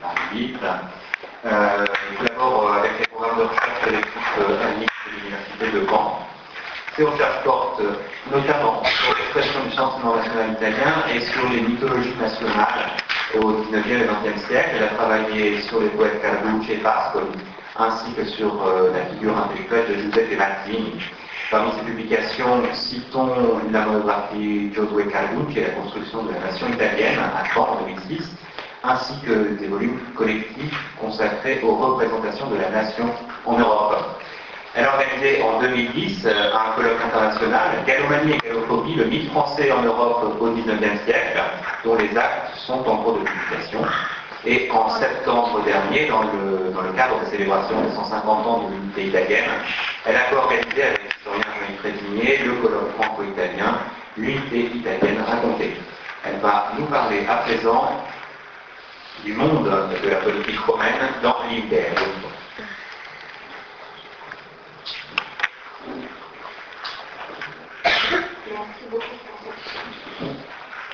parler vite. Euh, tout d'abord, avec les programmes de recherche de l'équipe ANIC de l'Université de Caen. Ces recherches portent notamment sur l'expression du sentiment national italien et sur les mythologies nationales au XIXe et XXe siècle. Elle a travaillé sur les poètes Carducci et Pascoli, ainsi que sur euh, la figure intellectuelle de Giuseppe Mazzini. Parmi ces publications, citons la monographie Giosuè Carducci et la construction de la nation italienne à Caen en 2006, ainsi que des volumes collectifs consacrés aux représentations de la nation en Europe. Elle a organisé en 2010 euh, un colloque international, Galomanie et Galophobie, le mythe français en Europe au XIXe siècle, dont les actes sont en cours de publication. Et en septembre dernier, dans le, dans le cadre des célébrations des 150 ans de l'unité italienne, elle a co-organisé avec l'historien Jean-Yves Frésigné le colloque franco-italien, l'unité italienne racontée. Elle va nous parler à présent du monde de la politique romaine dans l'Impère. Merci beaucoup pour cette,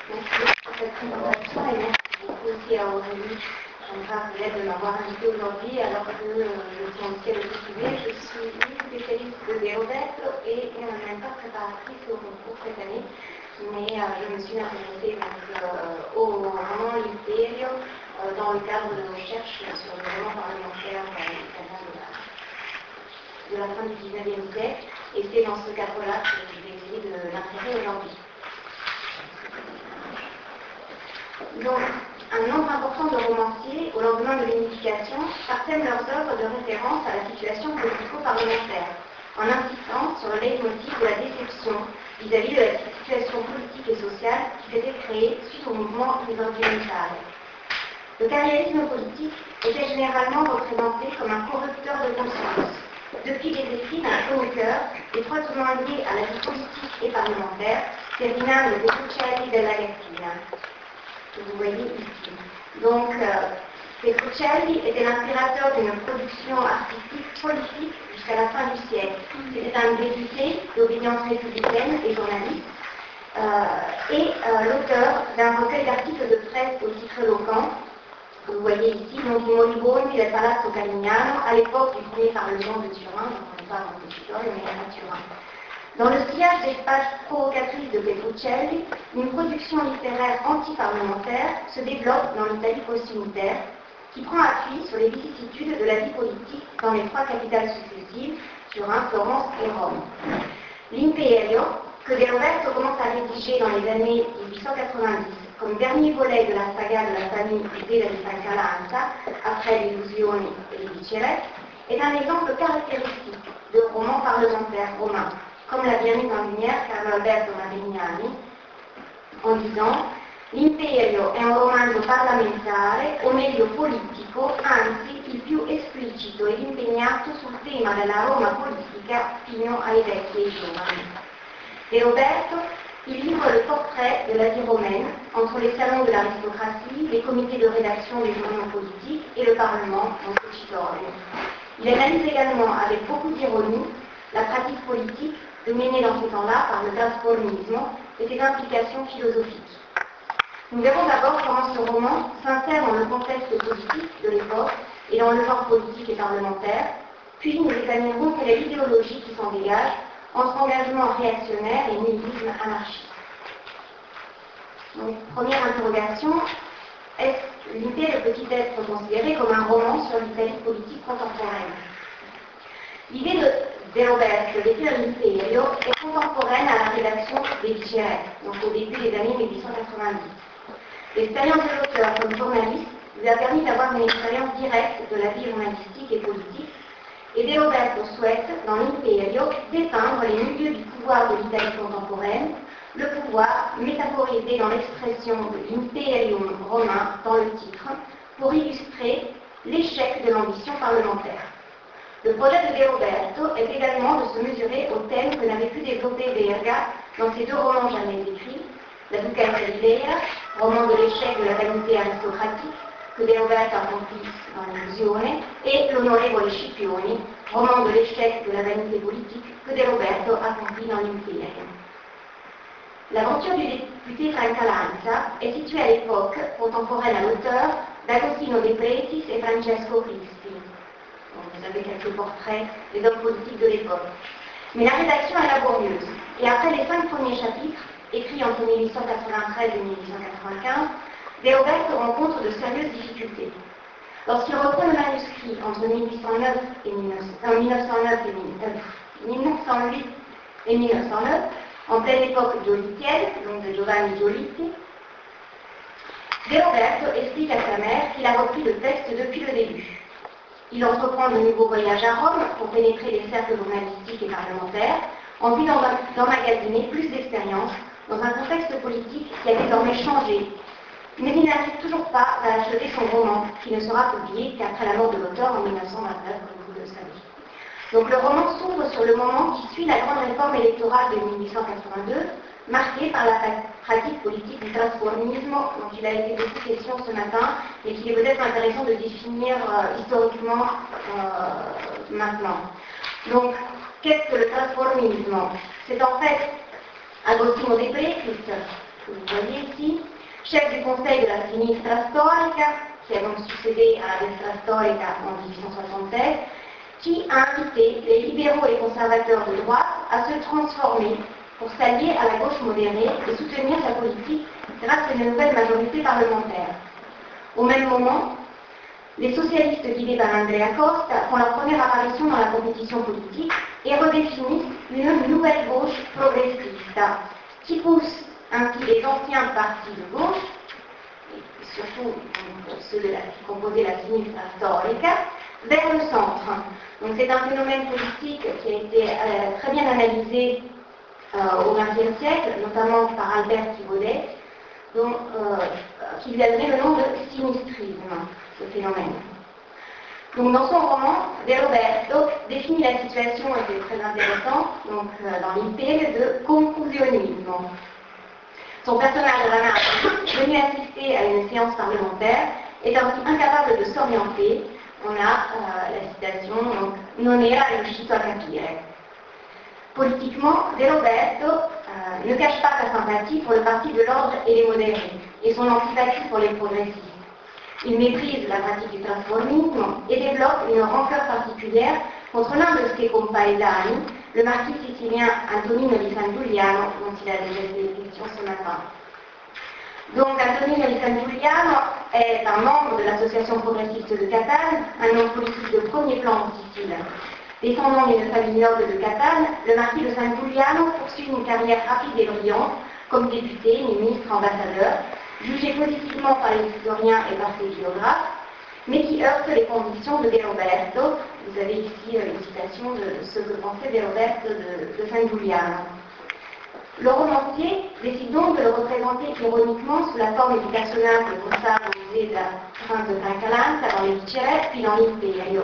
merci pour cette présentation et merci beaucoup aussi à Aurélie Jean-Pierre de m'avoir invité aujourd'hui alors que euh, je suis en ciel de Je suis une spécialiste de Déoberto et en même pas préparatrice au concours cette année. Mais euh, je me suis intéressée donc, euh, au roman L'Imperio euh, dans le cadre de recherches sur le roman parlementaire de la, fin du 19e siècle. Et c'est dans ce cadre-là que je vais essayer de l'intégrer aujourd'hui. Donc, un nombre important de romanciers, au lendemain de l'unification, partènent leurs œuvres de référence à la situation politico-parlementaire, en insistant sur le leitmotiv de la déception vis-à-vis de la situation politique et sociale qui s'était créée suite au mouvement risorgimental. Le carriérisme politique était généralement représenté comme un corrupteur de conscience, depuis les écrits d'un chroniqueur étroitement lié à la vie politique et parlementaire, Ferdinando de Cuccelli della Gattina, que vous voyez ici. Donc, euh, était l'inspirateur d'une production artistique politique jusqu'à la fin du siècle. C'était un député d'obédience républicaine et journaliste, euh, et euh, l'auteur d'un recueil d'articles de presse au titre éloquent, que vous voyez ici, donc Moriboni del Palazzo Calignano, à l'époque du premier parlement de Turin, Turin. Dans le sillage des pages provocatrices de Petruccelli, une production littéraire anti-parlementaire se développe dans l'Italie post-unitaire, qui prend appui sur les vicissitudes de la vie politique dans les trois capitales successives, Turin, Florence et Rome. L'Imperio, que De Roberto commence à rédiger dans les années 1890 comme dernier volet de la saga de la famille della di Sancalanza, après l'illusione et les Vicerec, est un exemple caractéristique de roman parlementaire romain, comme l'a bien mis en lumière Carlo Alberto Marignani, en disant L'Imperio è un romanzo parlamentare, o meglio politico, anzi il più esplicito ed impegnato sul tema della Roma politica fino ai vecchi e giovani. De Roberto il livre le portrait de la vie romaine entre les salons de l'aristocratie, les comités de rédaction des journaux politiques et le Parlement, le Citorio. Il analyse également avec beaucoup d'ironie la pratique politique dominée dans ces temps-là par le transformisme et ses implications philosophiques. Nous verrons d'abord comment ce roman s'insère dans le contexte politique de l'époque et dans le genre politique et parlementaire, puis nous examinerons quelle est l'idéologie qui s'en dégage entre engagement réactionnaire et nihilisme anarchiste. Donc, première interrogation, est-ce l'idée peut-il être considérée comme un roman sur l'Italie politique contemporaine? L'idée de De Roberto, l'écrire l'Imperio, est contemporaine à la rédaction des Vicerec, donc au début des années 1890. L'expérience de l'auteur comme journaliste lui a permis d'avoir une expérience directe de la vie journalistique et politique et De Roberto souhaite, dans l'Imperio, dépeindre les milieux du pouvoir de l'Italie contemporaine, le pouvoir métaphorisé dans l'expression de l'imperium romain dans le titre, pour illustrer l'échec de l'ambition parlementaire. Le projet de De Roberto est également de se mesurer au thème que n'avait pu développer Verga dans ses deux romans jamais écrits, La Ducata d'Idea, roman de l'échec de la vanité aristocratique, que De Roberto accomplit dans l'illusione, et L'onorevole Scipioni, roman de l'échec de la vanité politique que De Roberto accomplit dans l'Imperio. L'aventure du député Francalanza est située à l'époque, contemporaine à l'auteur, d'Agostino De Pretis et Francesco Cristi. vous avez quelques portraits des hommes politiques de l'époque. Mais la rédaction est laborieuse. Et après les cinq premiers chapitres, écrits entre 1893 et 1895, De Roberto rencontre de sérieuses difficultés. Lorsqu'il reprend le manuscrit entre 1809 et 1909 et 1908 et 1909, en pleine époque giolitienne, donc de Giovanni Giolitti, De Roberto explique à sa mère qu'il a repris le texte depuis le début. Il entreprend de nouveaux voyages à Rome pour pénétrer les cercles journalistiques et parlementaires, en vue d'emmagasiner plus d'expérience dans un contexte politique qui a désormais changé. Mais il n'arrive toujours pas à achever son roman, qui ne sera publié qu'après la mort de l'auteur en 1929, comme vous le savez. Donc le roman s'ouvre sur le moment qui suit la grande réforme électorale de 1882, marquée par la pratique politique du transformisme, dont il a été beaucoup question ce matin, et qu'il est peut-être intéressant de définir euh, historiquement euh, maintenant. Donc, qu'est-ce que le transformisme? C'est en fait Agostino De Pretis, que vous voyez ici, chef du conseil de la sinistra storica, qui a donc succédé à la destra storica en 1876, qui a invité les libéraux et conservateurs de droite à se transformer pour s'allier à la gauche modérée et soutenir sa politique grâce à une nouvelle majorité parlementaire. Au même moment, les socialistes guidés par Andrea Costa font leur première apparition dans la compétition politique et redéfinissent une nouvelle gauche progressiste qui pousse ainsi les anciens partis de gauche, et surtout ceux de la, qui composaient la sinistra storica, vers le centre. Donc c'est un phénomène politique qui a été euh, très bien analysé euh, au XXe siècle, notamment par Albert Thibaudet, euh, qui lui a donné le nom de sinistrisme, ce phénomène. Donc, dans son roman, De Roberto définit la situation, et c'est très intéressant, donc, dans l'idée de confusionnisme. Son personnage Rana, venu assister à une séance parlementaire, est ainsi incapable de s'orienter. On a la citation, donc, non era riuscito a capire. Politiquement, De Roberto euh, ne cache pas sa sympathie pour le parti de l'ordre et les modérés, et son antipathie pour les progressistes. Il méprise la pratique du transformisme et développe une rancœur particulière contre l'un de ses compaesani, le marquis sicilien Antonino di San Giuliano, dont il a déjà été question ce matin. Donc Antonino di est un membre de l'association progressiste de Catane, un homme politique de premier plan en Sicile. Descendant d'une famille noble de Catane, le marquis de San Giuliano poursuit une carrière rapide et brillante comme député, ministre, ambassadeur, jugé positivement par les historiens et par ses biographes, mais qui heurte les convictions de De Roberto. Vous avez ici euh, une citation de ce que pensait De Roberto de, de San. Le romancier décide donc de le représenter ironiquement sous la forme du personnage de Costa de la fin de Brancalante dans les Vicere, puis dans l'Imperio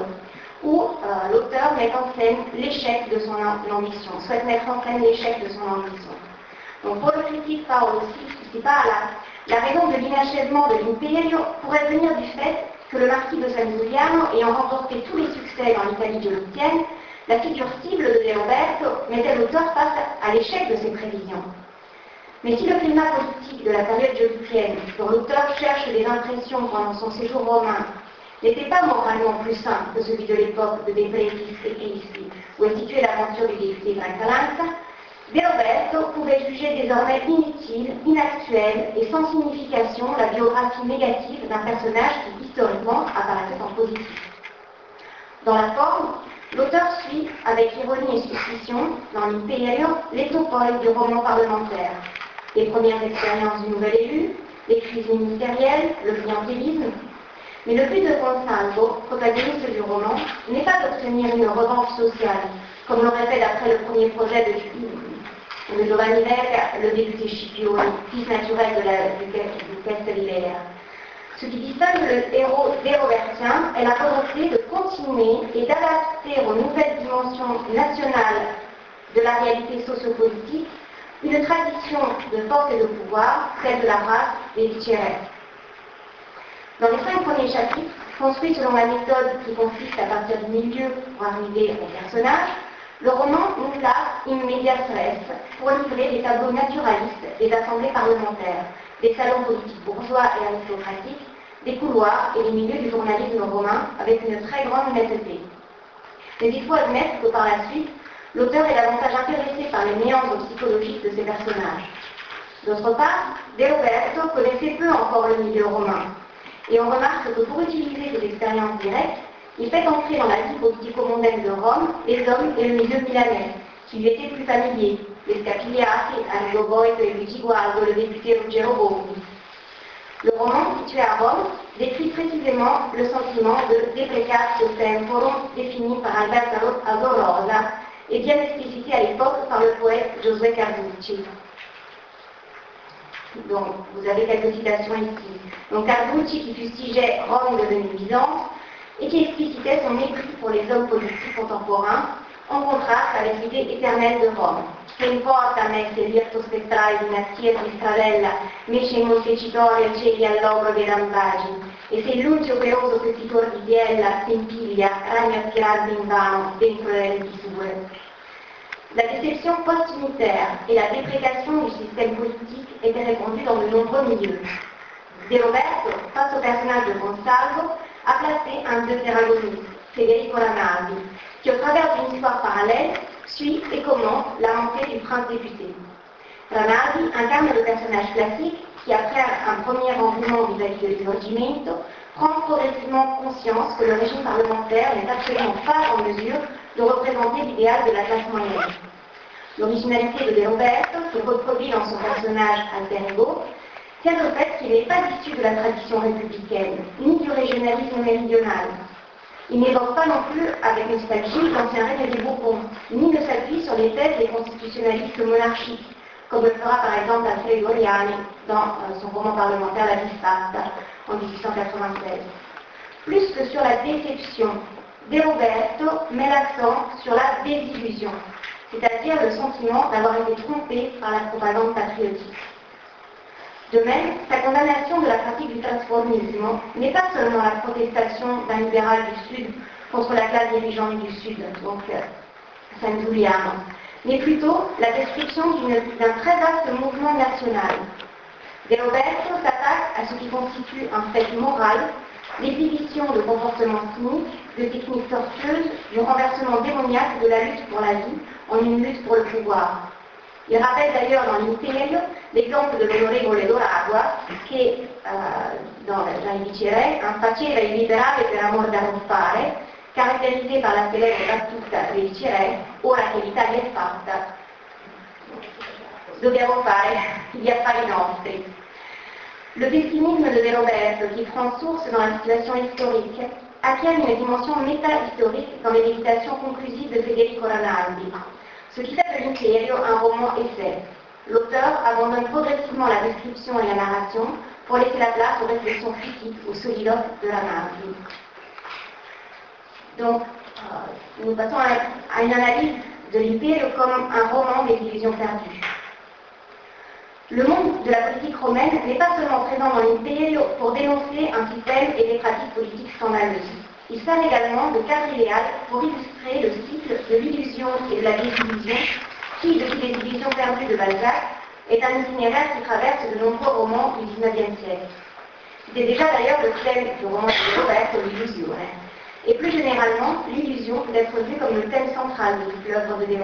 où euh, l'auteur met en scène l'échec de son ambition, souhaite mettre en scène l'échec de son ambition. Donc pour le critique parle aussi, c'est pas la, la raison de l'inachèvement de l'Imperio pourrait venir du fait que le marquis de San Giuliano, ayant remporté tous les succès dans l'Italie giolitienne, la figure cible de Roberto mettait l'auteur face à l'échec de ses prévisions. Mais si le climat politique de la période giolitienne, dont l'auteur cherche des impressions pendant son séjour romain, n'était pas moralement plus simple que celui de l'époque de De Pretis et où est située l'aventure du député Brancalante, De Roberto pouvait juger désormais inutile, inactuelle et sans signification la biographie négative d'un personnage qui historiquement apparaissait en positif. Dans la forme, l'auteur suit, avec ironie et suspicion, dans l'Imperio, l'étopole du roman parlementaire, les premières expériences du nouvel élu, les crises ministérielles, le clientélisme, mais le but de Consalvo, protagoniste du roman, n'est pas d'obtenir une revanche sociale, comme l'aurait fait d'après le premier projet de, de Giovanni Verga, le député Scipione, fils naturel de la, du, Ce qui distingue le héros dérobertien est la volonté de continuer et d'adapter aux nouvelles dimensions nationales de la réalité sociopolitique une tradition de force et de pouvoir, celle de la race des Vicere. Dans les cinq premiers chapitres, construits selon la méthode qui consiste à partir du milieu pour arriver au personnage, le roman nous place in medias res pour livrer des tableaux naturalistes des assemblées parlementaires, des salons politiques bourgeois et aristocratiques, des couloirs et des milieux du journalisme romain avec une très grande honnêteté. Mais il faut admettre que par la suite, l'auteur est davantage intéressé par les méandres psychologiques de ses personnages. D'autre part, De Roberto connaissait peu encore le milieu romain, et on remarque que pour utiliser ses expériences directes, il fait entrer dans la vie politico-mondaine de Rome les hommes et le milieu milanais, qui lui étaient plus familiers, les Scapigliati, Arrigo Boito et Luigi Gualdo, le député Ruggero Bondi. Le roman, situé à Rome, décrit précisément le sentiment de deprecatio temporum défini par Alberto Adorosa et bien explicité à l'époque par le poète José Carducci. Donc, vous avez quelques citations ici. Donc, Carducci qui fustigeait Rome devenue Byzance et qui explicitait son mépris pour les hommes politiques contemporains, en contraste avec l'idée éternelle de Rome? Che importa a me se virtus spettrale dinastia di Stradella, mece in moltecitoria cieli all'obro dei rampaggi, e se il luce operoso petitor di Biella si impiglia, ragno a tirarvi in vano dentro le. La déception post-unitaire et la déprécation du système politique étaient répandues dans de nombreux milieux. De Roberto, face au personnage de Gonsalvo, a placé un de ses agonistes, Federico Ranaldi, qui au travers d'une histoire parallèle suit et commente la montée du prince député. Ranaldi incarne le personnage classique qui, après un premier engouement vis-à-vis de Risorgimento, prend progressivement conscience que le régime parlementaire n'est absolument pas en mesure de représenter l'idéal de la classe moyenne. L'originalité de De Roberto se reproduit dans son personnage alter tient au fait qu'il n'est pas issu de la tradition républicaine, ni du régionalisme méridional. Il n'évoque pas non plus avec nostalgie l'ancien règne des Bourbons, ni ne s'appuie sur les thèses des constitutionnalistes monarchiques, comme le fera par exemple Alfredo Oriani dans euh, son roman parlementaire La Disparta en 1896. Plus que sur la déception, De Roberto met l'accent sur la désillusion, c'est-à-dire le sentiment d'avoir été trompé par la propagande patriotique. De même, sa condamnation de la pratique du transformisme n'est pas seulement la protestation d'un libéral du Sud contre la classe dirigeante du Sud, donc euh, mais plutôt la description d'un très vaste mouvement national. De Roberto s'attaque à ce qui constitue un fait moral, l'exhibition de comportements cyniques, de techniques tortueuses, du renversement démoniaque de la lutte pour la vie en une lutte pour le pouvoir. Il rappelle d'ailleurs dans l'Imperio l'exemple de l'onorevole Doragua che uh, dans Jean Vicere faceva il liberale per amor da non fare, carattérisé par la célèbre battuta di Vicere, ora che l'Italia è fatta, dobbiamo fare gli affari nostri. Le pessimisme de De Roberto, qui prend source dans la situation historique, acquiert une dimension méta-historique dans les méditations conclusives de Federico Ranaldi, ce qui fait de l'Imperio un roman essai. L'auteur abandonne progressivement la description et la narration pour laisser la place aux réflexions critiques, au soliloque de la narration. Donc, euh, nous passons à, une analyse de l'Imperio comme un roman des illusions perdues. Le monde de la politique romaine n'est pas seulement présent dans l'Imperio pour dénoncer un système et des pratiques politiques scandaleuses. Il sert également de cadre idéal pour illustrer le cycle de l'illusion et de la désillusion qui, depuis les illusions perdues de Balzac, est un itinéraire qui traverse de nombreux romans du XIXe siècle. C'était déjà d'ailleurs le thème du roman de Roberto, l'illusion. Et plus généralement, l'illusion peut être vue comme le thème central de l'œuvre de De.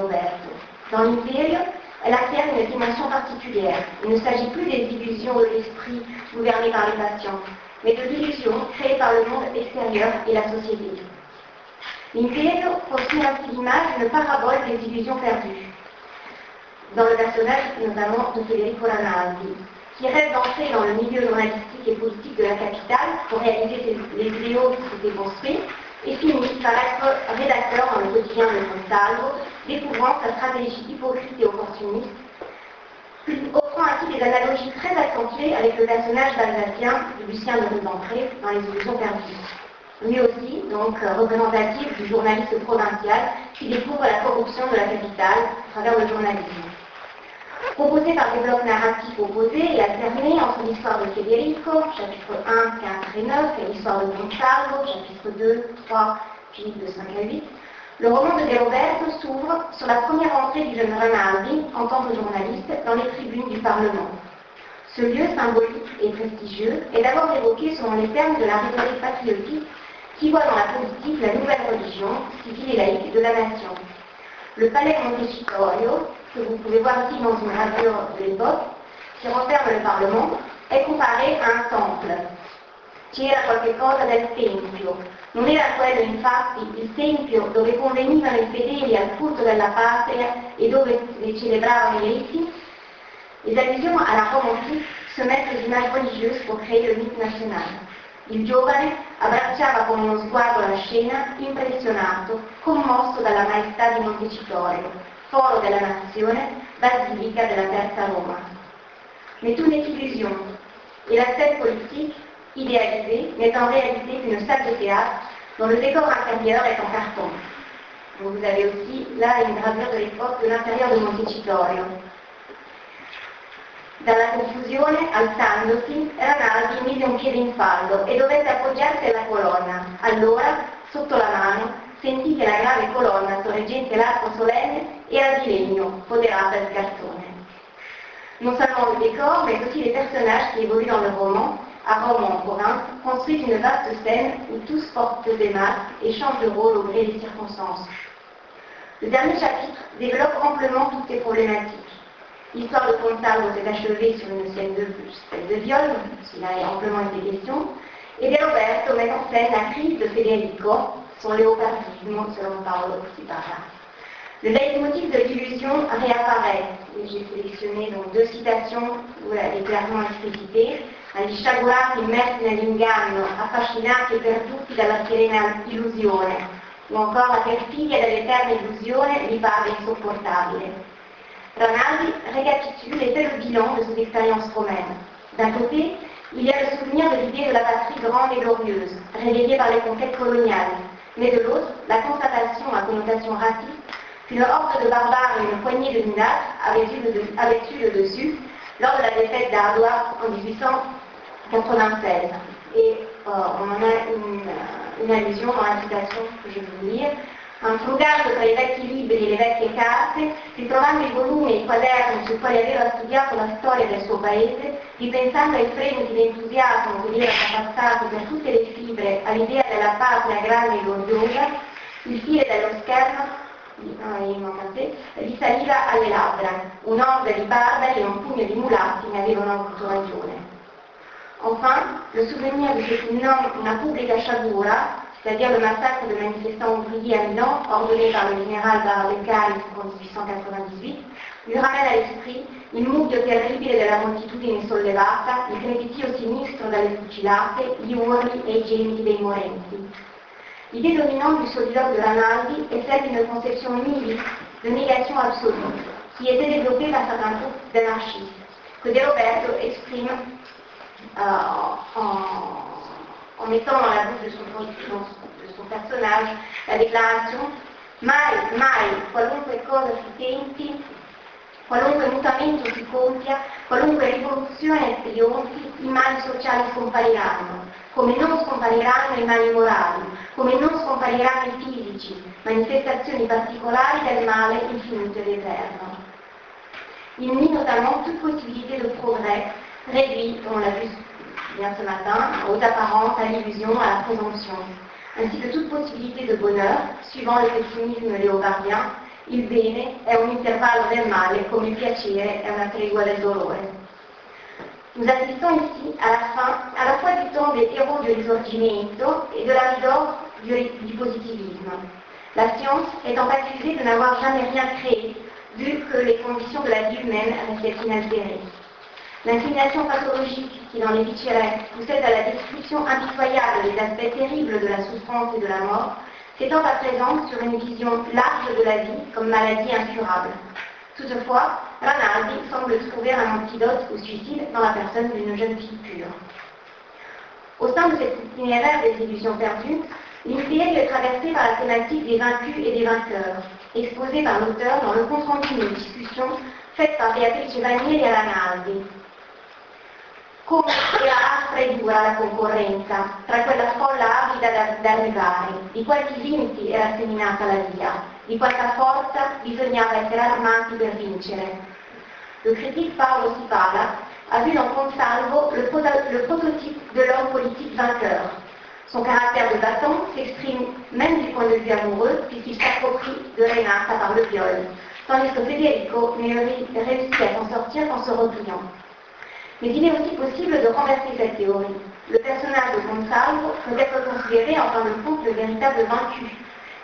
Dans l'Imperio, elle acquiert une dimension particulière. Il ne s'agit plus des illusions de l'esprit gouverné par les patients, mais de l'illusion créée par le monde extérieur et la société. L'Imperio constitue ainsi l'image d'une parabole des illusions perdues, dans le personnage notamment de Federico Ranaldi, qui rêve d'entrer dans le milieu journalistique et politique de la capitale pour réaliser les idéaux qui s'étaient construits, et finit par être rédacteur dans le quotidien de Gonzalo, découvrant sa stratégie hypocrite et opportuniste offrant ainsi des analogies très accentuées avec le personnage balzacien de Lucien de Rubempré dans Les illusions perdues. Lui aussi, donc, représentatif du journaliste provincial qui découvre la corruption de la capitale à travers le journalisme. Composé par des blocs narratifs opposés et alternés entre l'histoire de Federico, chapitre 1, 4 et 9, et l'histoire de Gonzalo, chapitre 2, 3, puis de 5 à 8, le roman de De Roberto s'ouvre sur la première entrée du jeune Rinaldi en tant que journaliste dans les tribunes du Parlement. Ce lieu symbolique et prestigieux est d'abord évoqué selon les termes de la rhétorique patriotique qui voit dans la politique la nouvelle religion civile et laïque de la nation. Le palais Montecitorio, que vous pouvez voir ici dans une gravure de l'époque, qui renferme le Parlement, è comparé a un temple. C'era qualche cosa del Tempio. Non era quello infatti il Tempio dove convenivano i fedeli al culto della patria e dove si celebravano i riti? Les allusions à la Rome se mettent les images religieuses pour créer le mythe national. Il giovane abbracciava con uno sguardo la scena, impressionato, commosso dalla maestà di Montecitorio, foro della nazione, basilica della Terza Roma. Mais tout n'est illusion, et la scène politique, idéalisée, n'est en réalité qu'une salle de théâtre dont le décor intérieur est en carton. Donc vous avez aussi là une gravure de l'époque de l'intérieur de Montecitorio. Dalla confusione, alzandosi, Ranaldi mise un piede in fallo e dovette appoggiarsi alla colonna. Allora, sotto la mano, sentì che la grave colonna sorreggente l'arco solenne era di legno, foderata di cartone. Non seulement le décor, mais aussi les personnages qui évoluent dans le roman, à Rome en province, construisent une vaste scène où tous portent des masques et changent de rôle au gré des circonstances. Le dernier chapitre développe amplement toutes ces problématiques. L'histoire de Consalvo s'est achevée sur une scène de, de viol, s'il a amplement été question, et De met en scène la crise de Federico, son léopardisme selon Paolo Sipara. Le leitmotiv de l'illusion réapparaît. J'ai sélectionné donc deux citations où elle est clairement explicitée. Agli sciagurati immersi nell'inganno, affascinati e perduti dalla serena illusione, ou encore la perfidia dell'eterna illusione mi pare insopportabile. Ranaldi récapitule et fait le bilan de cette expérience romaine. D'un côté, il y a le souvenir de l'idée de la patrie grande et glorieuse, réveillée par les conquêtes coloniales, mais de l'autre, la constatation à connotation raciste qu'une horde de barbares et une poignée de minasses avaient eu, le, dessus lors de la défaite d'Ardois en 1896. Et euh, on en a une, une allusion dans la citation que je vais vous lire. Frugato tra i vecchi libri e le vecchie carte, ritrovando i volumi e i quaderni su quali aveva studiato la storia del suo paese, ripensando ai fremiti di entusiasmo che gli erano passati per tutte le fibre all'idea della patria grande e gloriosa, il filo dello schermo gli saliva alle labbra. Un'orda di barbari e un pugno di mulatti ne avevano avuto ragione. Enfin, le souvenir de ce qu'il nomme una pubblica sciagura c'est-à-dire le massacre de manifestants ouvriers à Milan, ordonné par le général Barbecaille en 1898, lui ramène à l'esprit il mucchio terribile della moltitudine sollevata, il crepitio sinistro dalle fucilate, gli urli e i gemiti dei morenti. L'idée dominante du soliloque de Ranaldi est celle d'une conception unique de négation absolue, qui était développée par certains groupes d'anarchistes, que De Roberto exprime euh, en en mettant dans la bouche de son, de son personnage la déclaration mai, mai, qualunque cosa si tenti, qualunque mutamento si compia, qualunque rivoluzione trionfi, i mali sociali scompariranno, come non scompariranno i mali morali, come non scompariranno i fisici, manifestazioni particolari del male infinito ed eterno. Il nie notamment toute possibilité de progrès réduit, on l'a vu bien ce matin, aux apparences, à l'illusion, à la présomption, ainsi que toute possibilité de bonheur, suivant le pessimisme léopardien, il bene è un intervallo del male come il piacere è una tregua del dolore. Nous assistons ici à la fin à la fois du temps des héros du risorgimento et de la d'or du, positivisme. La science étant accusée de n'avoir jamais rien créé, vu que les conditions de la vie humaine restaient inaltérées. L'inclination pathologique qui dans les Vichere poussait à la description impitoyable des aspects terribles de la souffrance et de la mort, s'étant à présent sur une vision large de la vie comme maladie incurable. Toutefois, Ranaldi semble trouver un antidote au suicide dans la personne d'une jeune fille pure. Au sein de cet itinéraire des illusions perdues, l'initié est traversé par la thématique des vaincus et des vainqueurs, exposée par l'auteur dans le compte-rendu d'une discussion faite par Beatrice Vanieri et Ranaldi, come era aspra e dura la concorrenza tra quella folla avida da, da arrivare, di quanti vinti era seminata la via, di quanta forza bisognava essere armati per vincere. Le critique Paolo Sipala a vu dans Consalvo le, le prototype de l'homme politique vainqueur. Son caractère de battant s'exprime même du point de vue amoureux, puisqu'il s'approprie de Renata par le viol, tandis que Federico ne réussit à s'en sortir en se repliant. Mais il est aussi possible de renverser cette théorie. Le personnage de Gonzalo peut être considéré en fin de compte le véritable vaincu,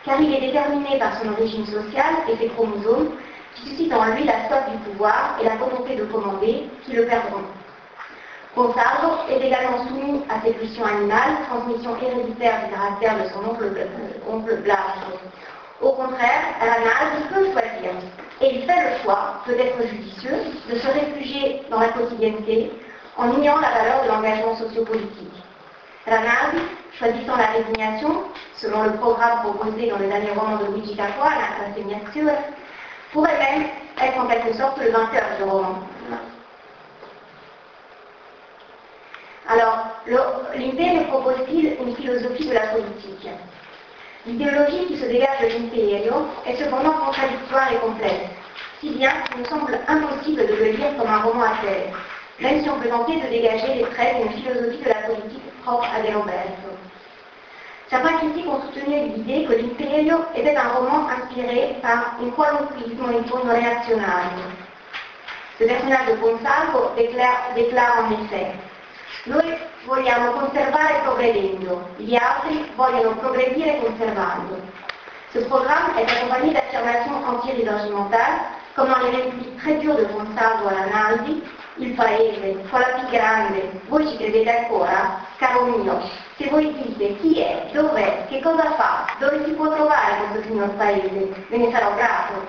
car il est déterminé par son origine sociale et ses chromosomes, qui suscitent en lui la soif du pouvoir et la volonté de commander, qui le perdront. Gonzalo est également soumis à ses pulsions animales, transmission héréditaire du caractère de son oncle, euh, oncle Blas. Au contraire, Ranald peut choisir, et il fait le choix, peut-être judicieux, de se réfugier dans la quotidienneté en ignorant la valeur de l'engagement sociopolitique. Ranald, choisissant la résignation, selon le programme proposé dans le dernier roman de Luigi Capua, La Rassegnature, pourrait même être en quelque sorte le vainqueur du roman. Alors, l'Império propose-t-il une philosophie de la politique? L'idéologie qui se dégage de l'Império est cependant contradictoire et complexe, si bien qu'il nous semble impossible de le lire comme un roman à thèse, même si on peut tenter de dégager les traits d'une philosophie de la politique propre à De Roberto. Certains critiques ont soutenu l'idée que l'Imperio était un roman inspiré par un qualunquismo in tono reazionario. Ce personnage de Gonzalo déclare en effet Noi vogliamo conservare progredendo, gli altri vogliono progredire conservando. Ce programme est accompagné d'affirmations anti-risorgimentales, comme dans les répliques très dures de Gonzalo alla Naldi, il paese, la più grande, voi ci credete ancora? Caro mio, se voi dite chi è, dov'è, che cosa fa, dove si può trovare questo signor paese, ve ne sarò grato.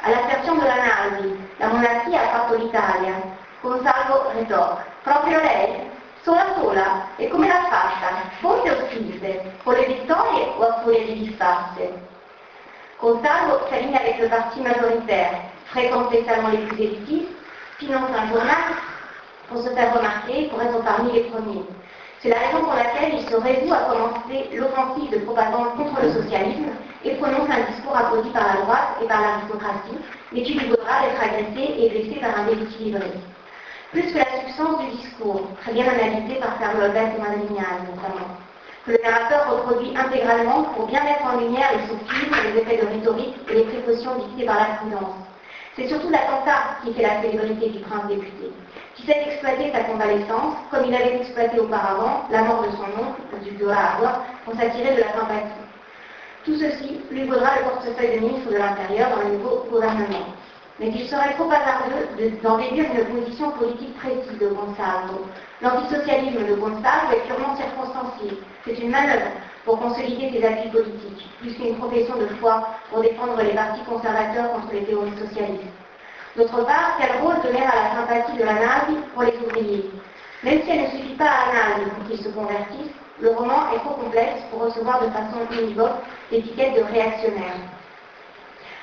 All'assertion della Naldi, la monarchia ha fatto l'Italia, Gonzalo retorque, proprio lei? Sola sola, e come l'ha fatta? Fonte o spinte? Con le vittorie o a furia di disfatte? Gonzalo s'aligne avec le parti majoritaire, fréquente les salons les plus élitistes, finance un journal pour se faire remarquer, pour être parmi les premiers. C'est la raison pour laquelle il se résout à commencer l'offensive de propagande contre le socialisme et prononce un discours applaudi par la droite et par l'aristocratie, mais qui lui vaudra d'être agressé et blessé par un déséquilibré. Plus que la substance du discours, très bien analysé par Carlo Alberto Madrignani notamment, que le narrateur reproduit intégralement pour bien mettre en lumière les sophismes, les effets de rhétorique et les précautions dictées par la prudence. C'est surtout l'attentat qui fait la célébrité du prince député, qui sait exploiter sa convalescence, comme il avait exploité auparavant la mort de son oncle, le duc de Hague, pour s'attirer de la sympathie. Tout ceci lui vaudra le portefeuille de ministre de l'Intérieur dans le nouveau gouvernement. Mais il serait trop hasardeux d'en déduire une position politique précise de Gonzalo. L'antisocialisme de Gonzalo est purement circonstancié. C'est une manœuvre pour consolider ses acquis politiques, plus qu'une profession de foi pour défendre les partis conservateurs contre les théories socialistes. D'autre part, quel rôle donner à la sympathie de la Nazi pour les ouvriers? Même si elle ne suffit pas à Nazi pour qu'ils se convertissent, le roman est trop complexe pour recevoir de façon univoque l'étiquette de réactionnaire.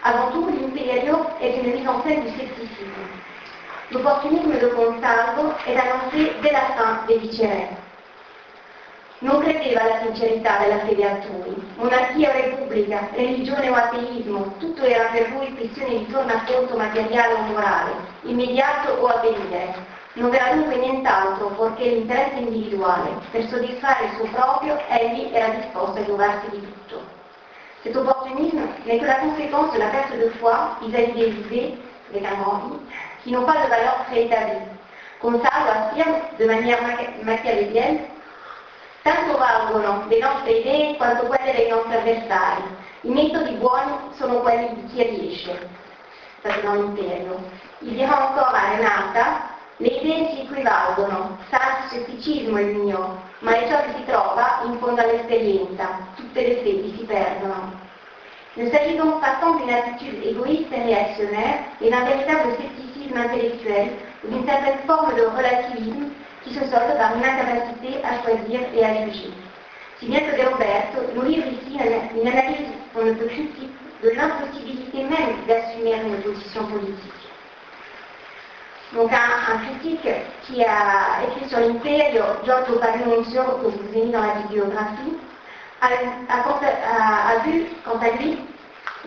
Avant tout, l'Imperial est une mise en scène du scepticisme. L'opportunisme de Gonzalo est annoncé dès la fin des Viceré. Non credeva alla sincerità della fede altrui. Monarchia o repubblica, religione o ateismo, tutto era per lui questione di tornaconto materiale o morale, immediato o a venire. Non era dunque nient'altro fuorché l'interesse individuale. Per soddisfare il suo proprio, egli era disposto a giovarsi di tutto. Cet opportunisme n'est que la conséquence de la perte de foi vis-à-vis des idées, avec un grand qui n'ont pas de valeur préétablie. Gonzalo affirme de manière machiavélienne Tanto valgono le nostre idee quanto quelle dei nostri avversari. I metodi buoni sono quelli di chi riesce. State l'impero. Il dirà ancora a Renata, le idee si equivalgono, sa il scetticismo il mio, ma è ciò che si trova in fondo all'esperienza, tutte le sedi si perdono. Ne s'agit donc pas tant d'une attitude égoïste et réactionnaire et d'un véritable scepticisme intellectuel ou d'une certaine forme de relativisme qui se solde par une incapacité à choisir et à juger. Si bien que De Roberto nous livre ici une analyse on ne peut critique de l'impossibilité même d'assumer une position politique. Donc un, critique qui a écrit sur l'Imperio, Giorgio Pagnunzio, que vous avez mis dans la bibliographie, a, vu, quant à lui,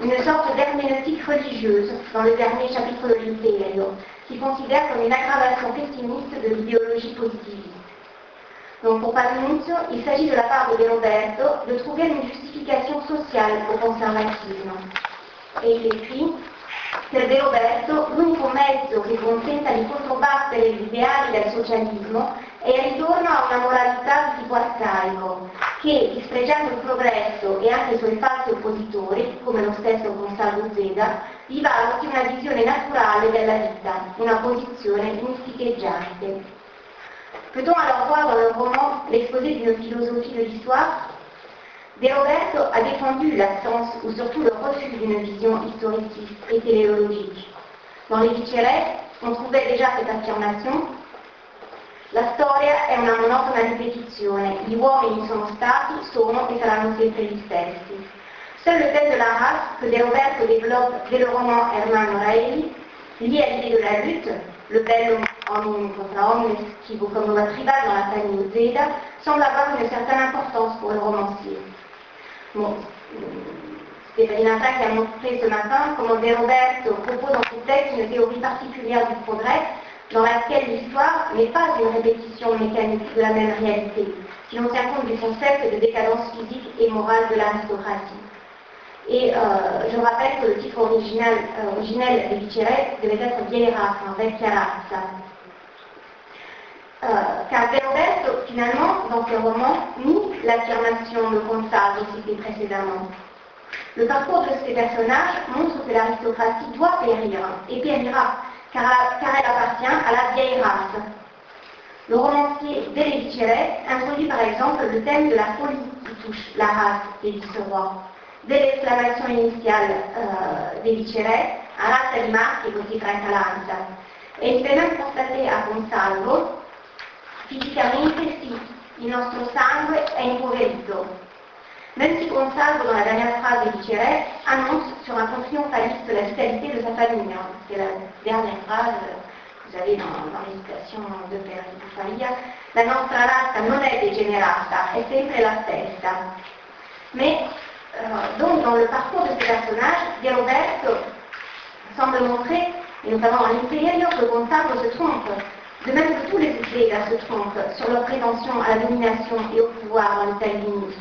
une sorte d'herméneutique religieuse dans le dernier chapitre de l'Imperio, qui considère comme une aggravation pessimiste de l'idéologie positiviste. Donc pour Panuccio, il s'agit de la part de Roberto de trouver une justification sociale au conservatisme. E il écrit Per De Roberto l'unico mezzo che consenta di controbattere gli ideali del socialismo è il ritorno a una moralità di tipo arcaico, che, dispregiando il progresso e anche i suoi falsi oppositori, come lo stesso Gonzalo Zeda, gli valuti una visione naturale della vita, una posizione misticheggiante. Peut-on alors voir dans le roman l'exposé d'une philosophie De Roberto a défendu l'absence ou surtout le refus d'une vision historiciste et téléologique. Dans les Viceré, on trouvait déjà cette affirmation La storia è una monotona ripetizione, gli uomini sono stati, sono e saranno sempre gli stessi. Seul le thème de la race que De Roberto développe dès le roman Hermano Raeli, lié à l'idée de la lutte, le bellum omnium contra omnes, qui vaut comme loi tribale dans la famille Zeda, semble avoir une certaine importance pour le romancier. Bon, Stéphanie qui a montré ce matin comment De propose dans son texte une théorie particulière du progrès dans laquelle l'histoire n'est pas une répétition mécanique de la même réalité, si l'on tient compte du concept de décadence physique et morale de l'aristocratie. Et euh, je rappelle que le titre original, euh, originel de Viceré devait être Vieille race, en vecchia razza. Euh, car Roberto, finalement, dans ce roman, nie l'affirmation de Gonzalo citée précédemment. Le parcours de ces personnages montre que l'aristocratie doit périr, et périra, car, elle appartient à la vieille race. Le romancier Delevicelet introduit par exemple le thème de la folie qui touche la race des vice-rois. Dès l'exclamation initiale euh, des Vicelet, a razza di maschi così tranquillanza. E il fait même constater à Gonzalo Fisicamente sì, il nostro sangue è impoverito. Même si Gonzalo, dans la dernière phrase de Gutiérrez, annonce sur un ton triomphaliste la vitalité de sa famille. Hein. C'est la dernière phrase que vous avez dans, dans l'éducation de Père Bufaria. La nostra razza non è degenerata, è sempre la stessa. Mais, euh, donc, dans le parcours de ce personnage, Di semble montrer, et notamment dans l'Imperio, que Gonzalo se trompe de même que tous les États se trompent sur leur prétention à la domination et au pouvoir telle limite.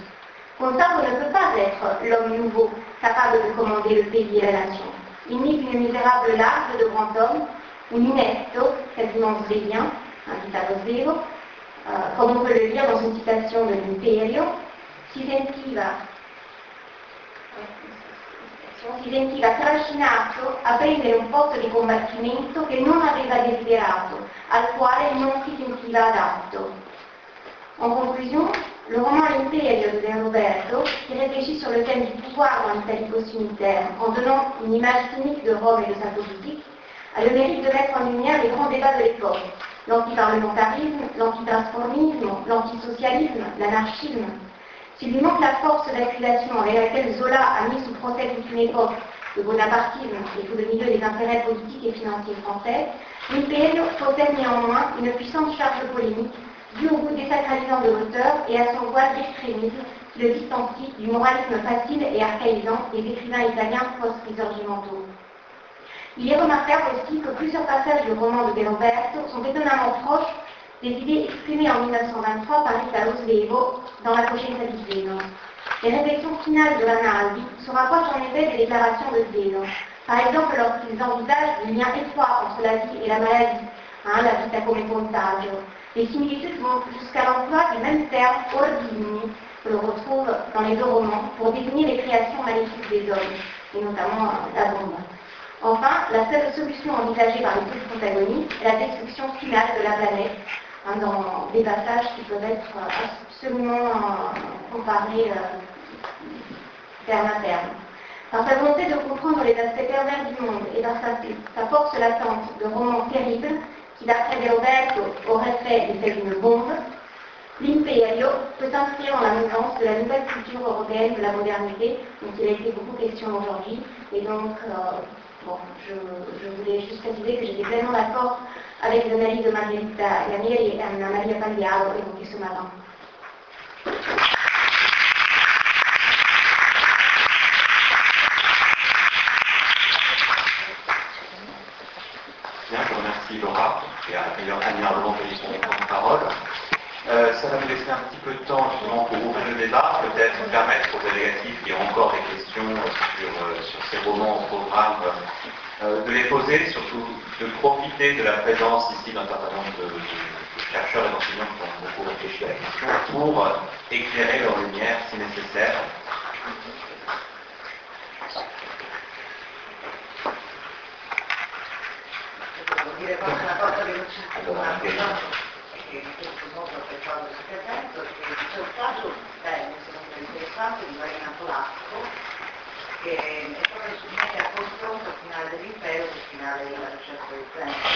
Gonzalo ne peut pas être l'homme nouveau, capable de commander le pays et la nation. Il n'est qu'une misérable larve de grand homme, un inetto, quasiment zélien, un citato zéro, comme on peut le lire dans une citation de l'Imperio, si sentiva si sentiva trascinato a prendere un posto di combattimento che non aveva desiderato, al quale non si sentiva adatto. En conclusion, le roman L'Imperio de Roberto, qui réfléchit sur le thème du pouvoir dans l'Italie post-unitaire en donnant une image cynique de Rome et de sa politique, a le mérite de mettre en lumière les grands débats de l'époque, l'antiparlementarisme, l'antitransformisme, l'antisocialisme, l'anarchisme, s'il lui manque la force d'accusation avec laquelle Zola a mis sous procès toute une époque le bonapartisme et tout le milieu des intérêts politiques et financiers français, l'Imperio possède néanmoins une puissante charge polémique due au goût désacralisant de l'auteur et à son voile d'extrémisme qui le distancie du moralisme facile et archaïsant des écrivains italiens post-risorgimentaux. Il est remarquable aussi que plusieurs passages du roman de De Roberto sont étonnamment proches des idées exprimées en 1923 par Italo Svevo dans la prochaine Zeno. Les réflexions finales de l'analyse se rapprochent en effet des déclarations de Zeno. Par exemple, lorsqu'ils envisagent le lien étroit entre la vie et la maladie, hein, la vita come contagio. Les similitudes vont jusqu'à l'emploi du même terme ordini, que l'on retrouve dans les deux romans, pour définir les créations maléfiques des hommes, et notamment la bombe. Enfin, la seule solution envisagée par les deux protagonistes est la destruction finale de la planète Hein, dans des passages qui peuvent être absolument euh, comparés euh, terme à terme. Par sa volonté de comprendre les aspects pervers du monde et par sa, force latente de romans terribles qui, d'après Roberto, aurait fait l'effet d'une bombe, l'Imperio peut s'inscrire dans la mouvance de la nouvelle culture européenne de la modernité, dont il a été beaucoup question aujourd'hui. Et donc, euh, je, voulais juste préciser que j'étais pleinement d'accord avec les analyses de Margherita Yannier et Anna Maria Pagliaro évoquées ce matin. Bien, je remercie Laura et à la d'ailleurs Annie Arlon pour les parole merci. pas peut-être permettre aux délégatifs qui ont encore des questions sur, sur ces romans au programme de les poser, surtout de profiter de la présence ici d'un certain nombre de, chercheurs et d'enseignants qui ont beaucoup réfléchi à la question pour éclairer leur lumière si nécessaire che non in questo modo per fare questo intervento che c'è un caso bello, secondo me interessante, di Marina Polasco che è proprio su mette a confronto il finale dell'impero e il finale della ricerca del tempo.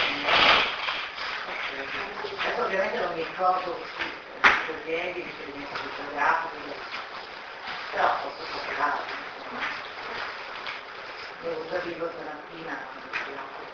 Adesso ovviamente non mi ricordo i piedi, i riferimenti bibliografici, però posso parlare. Devo capirlo stamattina.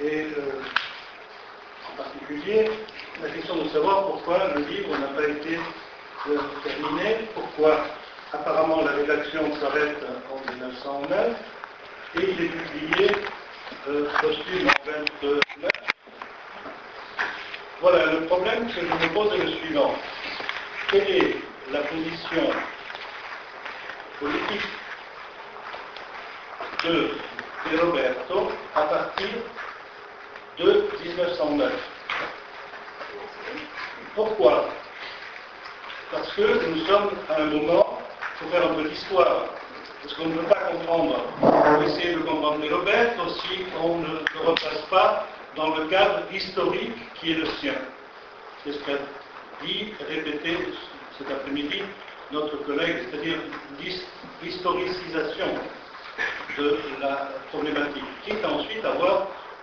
et euh, en particulier la question de savoir pourquoi le livre n'a pas été euh, terminé, pourquoi apparemment la rédaction s'arrête en 1909 et il est publié euh, posthume en 29. Voilà, le problème que je me pose est le suivant. Quelle est la position politique de, de Roberto à partir de 1909. Pourquoi? Parce que nous sommes à un moment, il faut faire un peu d'histoire, parce qu'on ne peut pas comprendre, on peut essayer de comprendre Mélobert si on ne le repasse pas dans le cadre historique qui est le sien. C'est ce qu'a dit, répété cet après-midi notre collègue, c'est-à-dire l'historicisation de la problématique, quitte ensuite à voir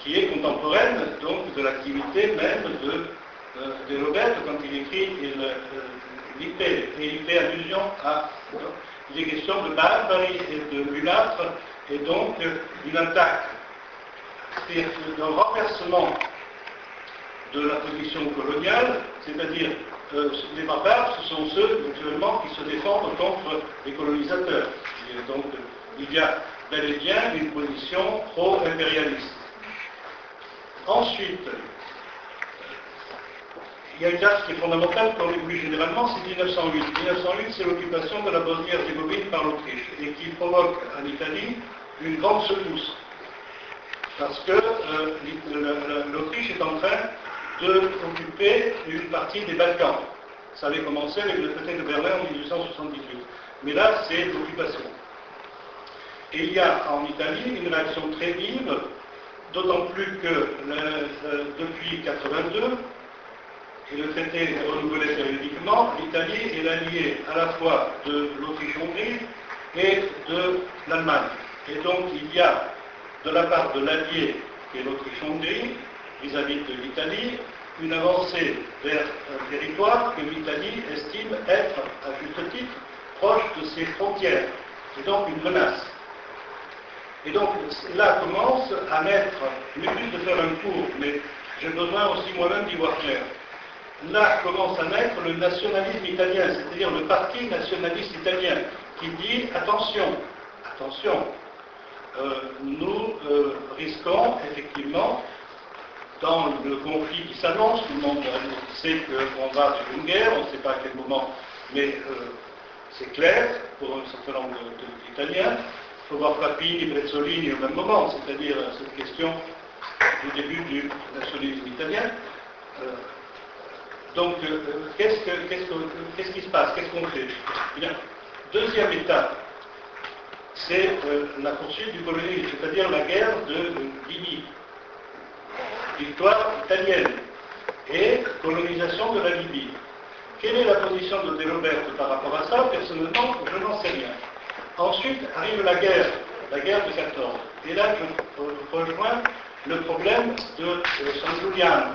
qui est contemporaine donc de l'activité même de, de Robert quand il écrit l'IP, et il fait allusion à des questions de barbarie et de mulâtre, et donc une attaque, c'est un renversement de la position coloniale, c'est-à-dire euh, les barbares, ce sont ceux actuellement qui se défendent contre les colonisateurs. donc il y a bel et bien une position pro-impérialiste. Ensuite, il y a une date qui est fondamentale pour plus généralement, c'est 1908. 1908, c'est l'occupation de la Bosnie-Herzégovine par l'Autriche et qui provoque en Italie une grande secousse. Parce que euh, l'Autriche est en train d'occuper une partie des Balkans. Ça avait commencé avec le traité de Berlin en 1878. Mais là, c'est l'occupation. Et il y a en Italie une réaction très vive, d'autant plus que euh, depuis 1982, et le traité est renouvelé périodiquement, l'Italie est l'allié à la fois de l'Autriche-Hongrie et de l'Allemagne. Et donc il y a de la part de l'allié qui est l'Autriche-Hongrie, vis-à-vis de l'Italie, une avancée vers un territoire que l'Italie estime être, à juste titre, proche de ses frontières, et donc une menace. Et donc là commence à naître, inutile de faire un cours, mais j'ai besoin aussi moi-même d'y voir clair. Là commence à naître le nationalisme italien, c'est-à-dire le parti nationaliste italien, qui dit attention, attention, euh, nous euh, risquons effectivement, dans le conflit qui s'annonce, tout le monde sait qu'on va vers une guerre, on ne sait pas à quel moment, mais euh, c'est clair pour un certain nombre d'Italiens. Faut voir Papini et Brezzolini au même moment, c'est-à-dire cette question du début du nationalisme italien. donc, qu'est-ce, qui se passe? Qu'est-ce qu'on fait? Deuxième étape, c'est euh, la poursuite du colonialisme, c'est-à-dire la guerre de Libye. Victoire italienne et colonisation de la Libye. Quelle est la position de De par rapport à ça? Personnellement, je n'en sais rien. Ensuite arrive la guerre, la guerre de 14. Et là, je rejoins le problème de San Giuliano,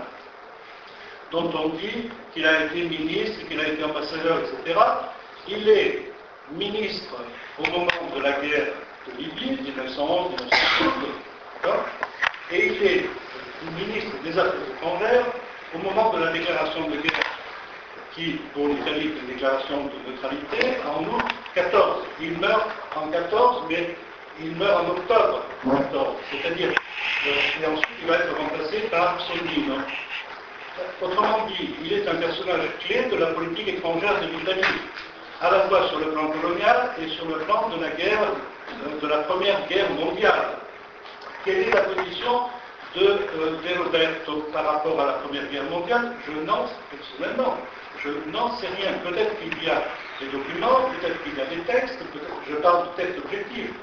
dont on dit qu'il a été ministre, qu'il a été ambassadeur, etc. Il est ministre au moment de la guerre de Libye, 1911-1912, et il est ministre des Affaires étrangères au moment de la déclaration de guerre, qui pour l'Italie est une déclaration de neutralité, en août 14. Il meurt en 14, mais il meurt en octobre 14, c'est-à-dire, et ensuite il va être remplacé par Soldino. Autrement dit, il est un personnage clé de la politique étrangère de l'Italie à la fois sur le plan colonial et sur le plan de la guerre, euh, de la première guerre mondiale. Quelle est la position de, euh, Roberto par rapport à la première guerre mondiale? Je n'en personnellement, je n'en sais rien. Peut-être qu'il y a des documents, peut-être qu'il y a des textes, je parle de textes objectifs,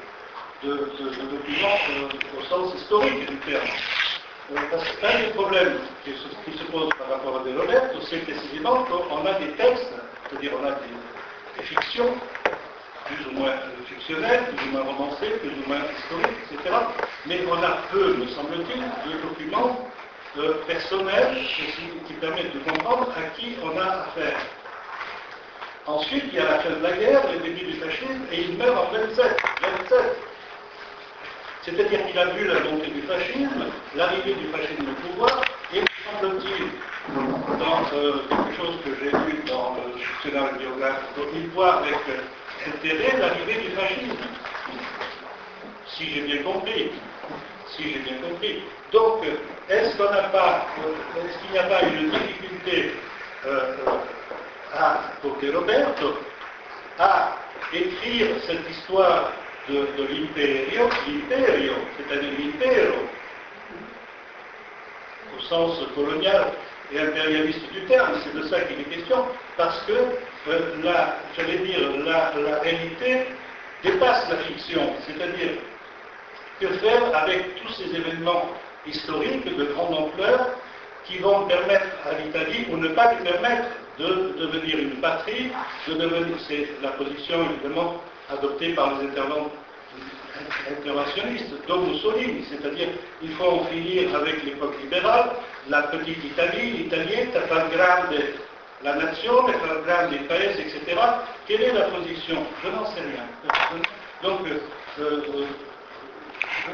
de, documents euh, au sens historique du terme. Euh, parce qu'un des problèmes qui se, qui se pose par rapport à De Roberto, c'est précisément qu'on a des textes, c'est-à-dire on a des, des fictions, plus ou moins fictionnelles, plus ou moins romancées, plus ou moins historiques, etc. Mais on a peu, me semble-t-il, de documents euh, personnels qui, permettent de comprendre à qui on a affaire. Ensuite, il y a la fin de la guerre, le début du fascisme, et il meurt en 27. 27. C'est-à-dire qu'il a vu la montée du fascisme, l'arrivée du fascisme au pouvoir, et semble-t-il, dans euh, quelque chose que j'ai lu dans le dictionnaire biographe, il voit avec intérêt l'arrivée du fascisme. Si j'ai bien compris. Si j'ai bien compris. Donc, euh, est-ce qu'il n'y a pas une difficulté euh, à, pour Roberto à écrire cette histoire de, l'imperio, l'imperio, c'est-à-dire l'impero, au sens colonial et impérialiste du terme, c'est de ça qu'il est question, parce que euh, la, j'allais dire, la, réalité dépasse la fiction, c'est-à-dire que faire avec tous ces événements historiques de grande ampleur qui vont permettre à l'Italie, ou ne pas lui permettre, de devenir une patrie, de devenir, c'est la position évidemment adoptée par les intervenants internationaliste, dom Mussolini, c'est-à-dire il faut en finir avec l'époque libérale, la petite Italie, l'Italie, pas grande la nation, pas grande les pays, etc. Quelle est la position? Je n'en sais rien. Donc, euh, euh,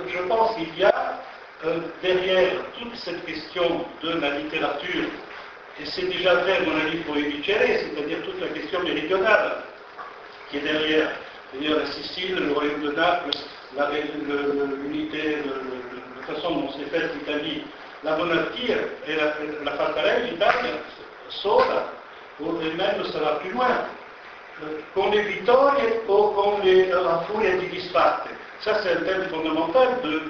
je, pense qu'il y a euh, derrière toute cette question de la littérature, et c'est déjà vrai, à mon avis, pour Evicere, c'est-à-dire toute la question méridionale qui est derrière c'est-à-dire la Sicile, le royaume de Naples, l'unité, la façon dont s'est faite l'Italie, la monarchie et la, la fatale, l'Italie, sola, et même ça va plus loin, con le vittorie o con le, la furia di disfatte. Ça, c'est un thème fondamental de,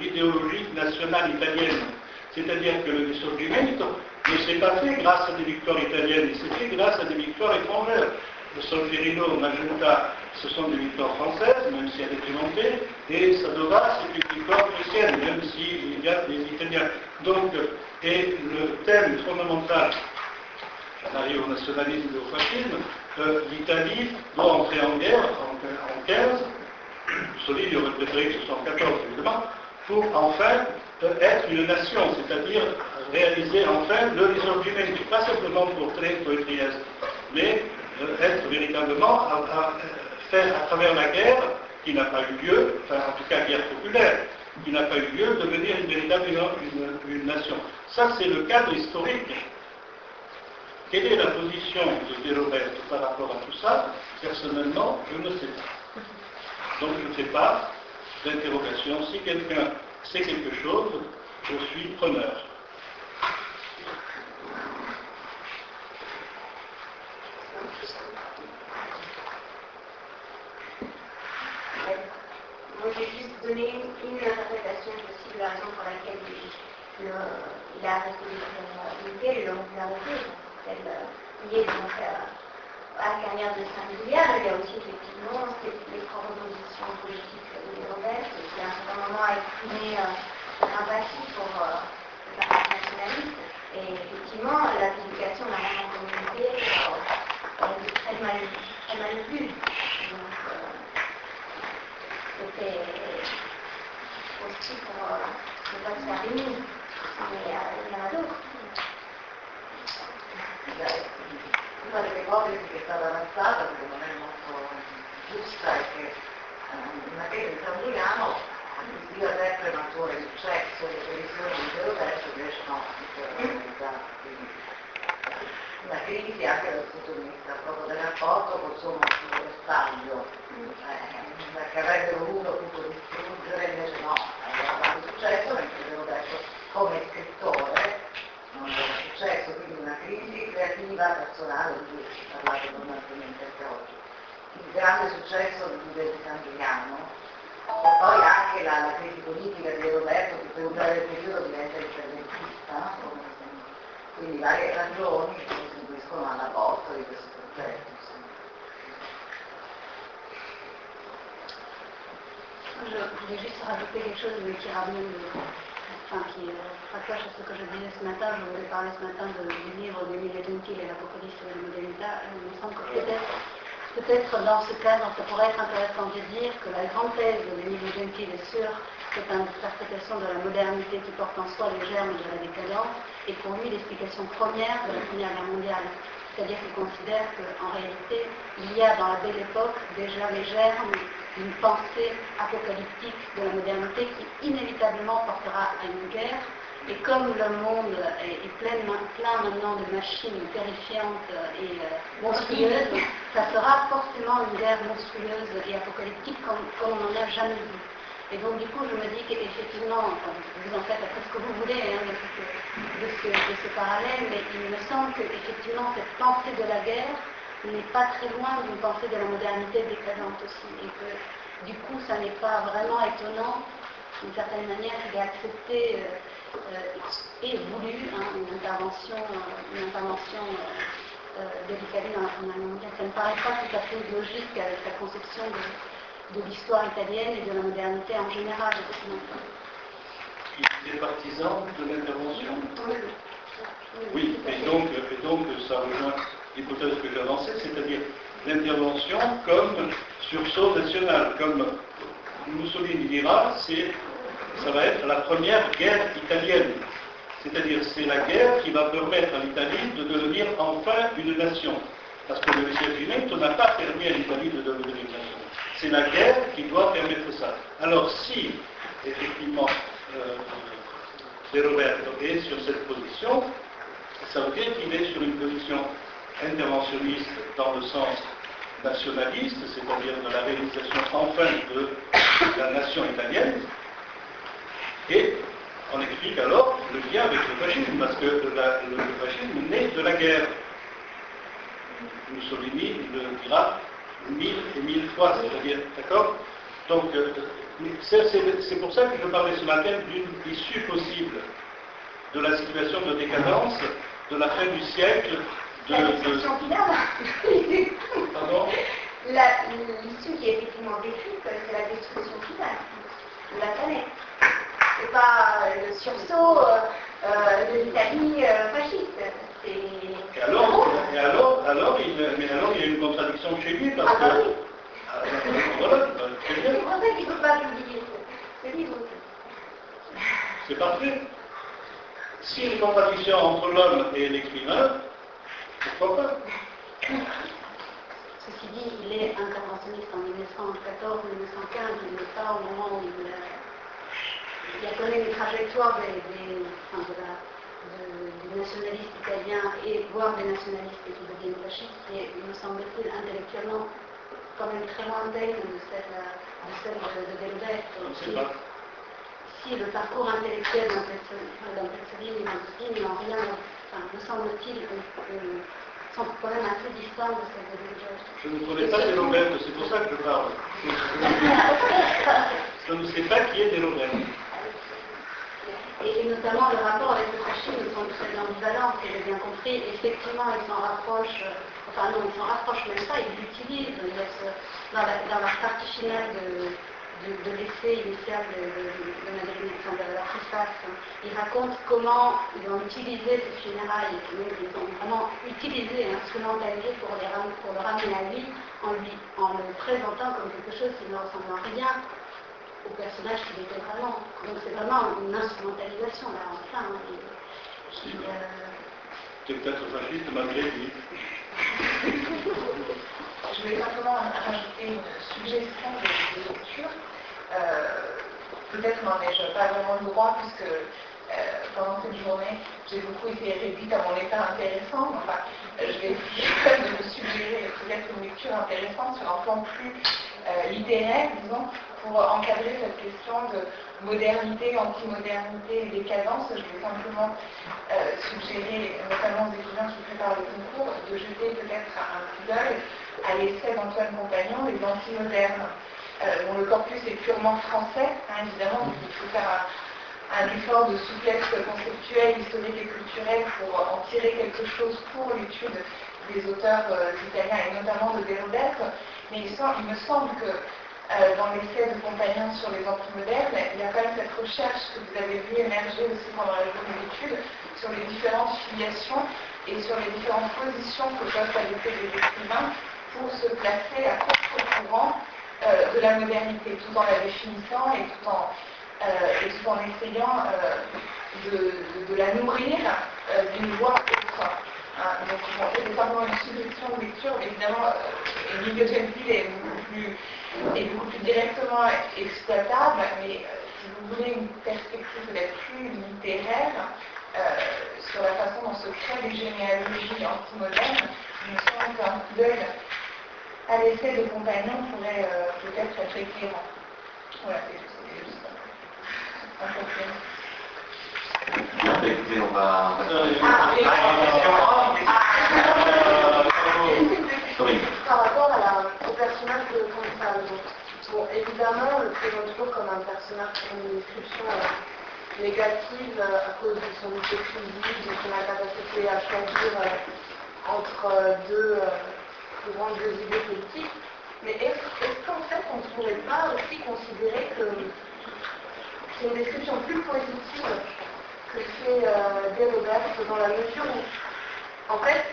l'idéologie nationale italienne. C'est-à-dire que le risorgimento ne s'est pas fait grâce à des victoires italiennes, il s'est fait grâce à des victoires étrangères le Solferino, Magenta, ce sont des victoires françaises, même si elle est montée, et Sadova, c'est une victoire chrétienne, même s'il y a des Italiens. Donc, et le thème fondamental, on arrive au nationalisme et au fascisme, euh, l'Italie doit entrer en guerre en, 15, Solide aurait préféré que ce soit en 14 évidemment, pour enfin euh, être une nation, c'est-à-dire réaliser enfin le risorgimento, pas simplement pour Trento et Trieste, mais euh, être véritablement à, faire à travers la guerre qui n'a pas eu lieu, enfin en tout cas guerre populaire, qui n'a pas eu lieu, devenir une véritable une, une nation. Ça, c'est le cadre historique. Quelle est la position de Roberto par rapport à tout ça? Personnellement, je ne sais pas. Donc je ne fais pas d'interrogation. Si quelqu'un sait quelque chose, je suis preneur. Moi, j'ai juste donné une, interprétation possible, la raison pour laquelle il, le, a arrêté le popularité, elle euh, liée donc à, à la carrière de Saint-Gilliard. Il y a aussi effectivement les propositions politiques de Robert, qui à un certain moment a exprimé euh, un sympathie pour euh, le nationaliste. Et effectivement, la publication de la communauté euh, été très mal, très mal vue. Donc, euh, c'était aussi pour ne pas se faire. Mais euh, il y en a d'autres. Una delle ipotesi che è stata avanzata, che non è molto giusta, è che eh, in materia di San Giuliano sia sempre maggiore successo le previsioni di Teodoreto invece no, si sono realizzate. Quindi una crisi anche dal punto di vista proprio del rapporto col suo motivo bersaglio, eh, che avrebbe voluto appunto distruggere, invece no, aveva successo, mentre Teodoreto come scrittore non aveva successo, quindi una crisi creativa, personale, di cui si parlato abbondantemente anche oggi. Il grande successo di San Giuliano e poi anche la, la crisi politica di Roberto che per un breve periodo diventa interventista, quindi varie ragioni che contribuiscono all'aborto di questo progetto. Je voulais juste rajouter quelque chose qui ramène enfin qui raccroche à ce que je disais ce matin. Je voulais parler ce matin de, du livre de Mille Gentile et l'Apocalypse de la modernité. Il me semble que peut-être Peut-être dans ce cadre, ça pourrait être intéressant de dire que la grande thèse de Emilio Gentile sur cette interprétation de la modernité qui porte en soi les germes de la décadence est pour lui l'explication première de la Première Guerre mondiale. C'est-à-dire qu'il considère qu'en réalité, il y a dans la belle époque déjà les germes d'une pensée apocalyptique de la modernité qui inévitablement portera à une guerre et comme le monde est, est plein, plein, maintenant de machines terrifiantes et euh, monstrueuses, ça sera forcément une guerre monstrueuse et apocalyptique comme, comme on n'en a jamais vu. Et donc du coup, je me dis qu'effectivement, enfin, vous en faites après ce que vous voulez hein, de, ce, de, ce, de, ce, parallèle, mais il me semble qu'effectivement, cette pensée de la guerre n'est pas très loin d'une pensée de la modernité décadente aussi. Et que du coup, ça n'est pas vraiment étonnant, d'une certaine manière, qu'il ait accepté euh, euh, et voulu hein, une intervention, euh, une intervention de l'Italie dans la Première mondiale. Ça ne paraît pas tout à fait logique avec sa conception de, de l'histoire italienne et de la modernité en général. Il était partisan de l'intervention? Oui, et donc, et donc ça rejoint l'hypothèse que j'avançais, c'est-à-dire l'intervention comme sursaut national, comme Mussolini dira, ça va être la première guerre italienne. C'est-à-dire c'est la guerre qui va permettre à l'Italie de devenir enfin une nation. Parce que le Risorgimento n'a pas permis à l'Italie de devenir une nation. C'est la guerre qui doit permettre ça. Alors si, effectivement, euh, Roberto est sur cette position, ça veut dire qu'il est sur une position interventionniste dans le sens nationaliste, c'est-à-dire de la réalisation enfin de la nation italienne, et on explique alors le lien avec le fascisme, parce que le, le, fascisme naît de la guerre. Mussolini le dira mille et mille fois, c'est-à-dire, d'accord? Donc, euh, c'est pour ça que je parlais ce matin d'une issue possible de la situation de décadence de la fin du siècle. Destruction finale. Pardon? L'issue qui est effectivement décrite, c'est la destruction finale de la planète c'est pas le sursaut euh, euh, de l'Italie euh, fasciste. Et alors, et alors, alors, il, mais alors il y a une contradiction chez lui parce ah, bah que. Oui. Ah, voilà, c'est bien. C'est pour ça qu'il ne faut pas publier ce livre. C'est parfait. Si une contradiction entre l'homme et l'écrivain, pourquoi pas Ceci dit, il est interventionniste en 1914-1915, il n'est pas au moment où il, a- il a connu une trajectoire des, des- enfin, de la- de- des nationalistes italiens et voire des nationalistes qui deviennent fascistes, est, me semble-t-il, intellectuellement quand même très lointaine de celle, de celle de, si le parcours intellectuel et d'un Toussaint n'ont rien, enfin, me semble-t-il, euh, euh, sont quand même assez distincts de celle de Delbecq. Je ne connais pas des Romaines, c'est pour ça que je parle. Je ne sais pas qui est des Romaines. Et, et notamment le rapport avec le fascisme me semble très ambivalent, si j'ai bien compris. Effectivement, ils s'en rapprochent, euh, enfin non, ils s'en rapprochent même pas, ils l'utilisent. Dans la, dans la partie finale de, de, de l'essai initial de, de, de Madeleine Alexander préface, il raconte comment ils ont utilisé ces funérailles, et comment ils ont vraiment utilisé et instrumentalisé pour, les ram- pour le ramener à lui en, lui, en le présentant comme quelque chose qui ne ressemble à rien au personnage qu'il était vraiment. Donc c'est vraiment une instrumentalisation là, en plein, hein, qui, euh, C'est peut-être fasciste malgré lui. Je vais simplement rajouter une suggestion de, lecture. Euh, Peut-être n'en ai-je pas vraiment le droit puisque euh, pendant cette journée, j'ai beaucoup été réduite à mon état intéressant. Enfin, je vais essayer de me suggérer peut-être une lecture intéressante sur un plan plus euh, littéraire, disons, pour encadrer cette question de modernité, anti-modernité et décadence. Je vais simplement euh, suggérer, notamment aux étudiants qui préparent le concours, de jeter peut-être un coup d'œil à l'essai d'Antoine Compagnon, Les Antimodernes, euh, dont le corpus est purement français, hein, évidemment, il faut faire un, effort de souplesse conceptuelle, historique et culturelle pour en tirer quelque chose pour l'étude des auteurs euh, italiens et notamment de Delobert, mais il me semble que euh, dans l'essai de Compagnon sur les antimodernes, il y a quand même cette recherche que vous avez vu émerger aussi pendant la journée d'études sur les différentes filiations et sur les différentes positions que peuvent adopter les écrivains pour se placer à contre-courant euh, de la modernité, tout en la définissant et tout en, euh, tout en essayant euh, de, la nourrir d'une voix autre. Hein, donc, bon, c'était simplement une suggestion de lecture, évidemment, euh, beaucoup plus, est beaucoup plus directement exploitable, mais euh, si vous voulez une perspective peut-être plus littéraire euh, sur la façon dont se créent les généalogies anti-modernes, me semble qu'un coup d'œil à l'essai de compagnon pourrait euh, peut-être être éclairant. Voilà, c'est juste, un complément. Bah, écoutez, on va... Euh, Ah, Ah, une. Ah. Par rapport à la- au personnage de Gonzalo, bon, évidemment, on le présente comme un personnage qui a une description euh, négative euh, à cause de son hypocrisie, de son incapacité à choisir euh, entre deux, grandes idées politiques. Mais est-ce qu'en fait, on ne pourrait pas aussi considérer que c'est une description plus positive que fait euh, Roberto dans la mesure où, en fait,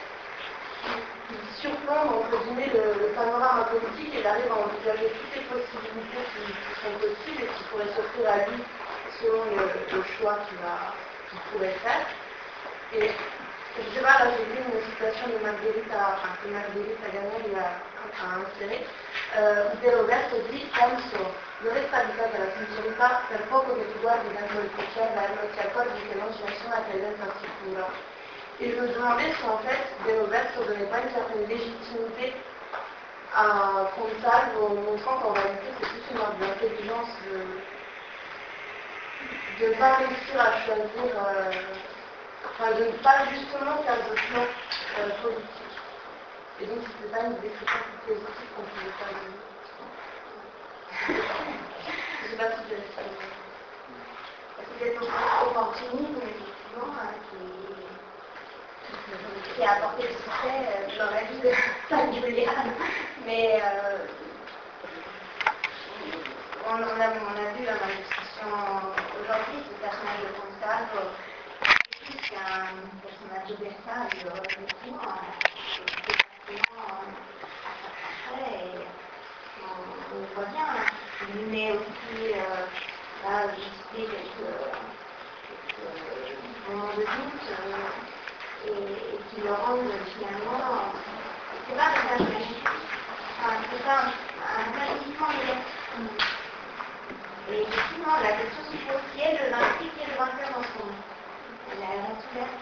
il surplombe entre guillemets le, panorama politique et il arrive à envisager toutes les possibilités qui, sont possibles et qui pourraient s'offrir à lui selon le, choix qu'il qu'il pourrait faire. Et je sais pas, là j'ai vu une citation de Margherita, enfin, que Margherita Gagnelli a, a inspiré, euh, où De Roberto dit penso dovresta abitare la sincerità per poco che tu guardi dentro il tuo cervello e ti accorgi che non c'è nessuna credenza sicura. Et je me demandais si en fait Roberto ne donnait pas une certaine légitimité à Contalvo, montrant qu'en réalité c'est toute une ordre d'intelligence de ne pas réussir à choisir, euh, enfin de ne pas justement faire de plan euh, politique. Et donc c'était pas une description plus positive qu'on pouvait faire de. Je sais pas si je laisse ça. C'était opportunisme, effectivement, hein, qui, qui a apporté le succès euh, dans la vie de Saint Julian. Mais euh, on, a, vu dans la discussion aujourd'hui ce personnage de Constable plus qu'un personnage libertin, de et on, le voit bien, hein. met aussi, euh, là, j'explique quelques, quelques moments de doute euh, et, qui le rendent finalement. C'est pas un message magique. Enfin, c'est pas un, message uniquement négatif. Et effectivement, la question se pose qui est le vainqueur, qui est le vainqueur dans ce monde. La réponse ouverte,